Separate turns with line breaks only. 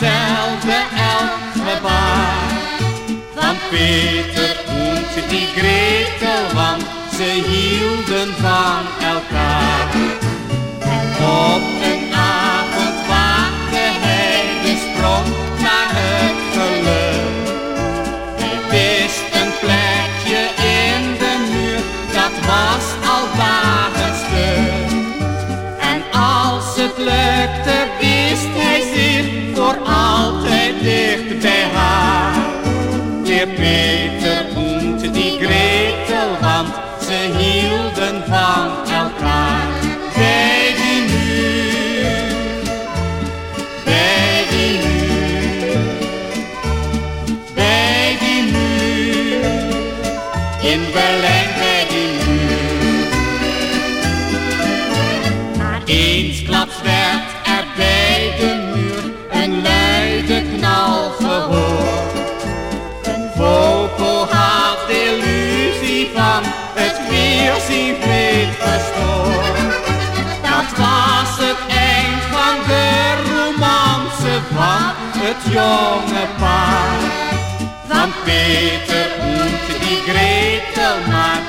vertelde elk gebaar. Van Peter Hoentje die Gretel, want ze hielden van elkaar. hielden van elkaar. Bij die muur, bij die muur, bij die muur in Berlijn. Die. Dat was het eind van de romance van het jonge paar. Van Peter en die Gretel maar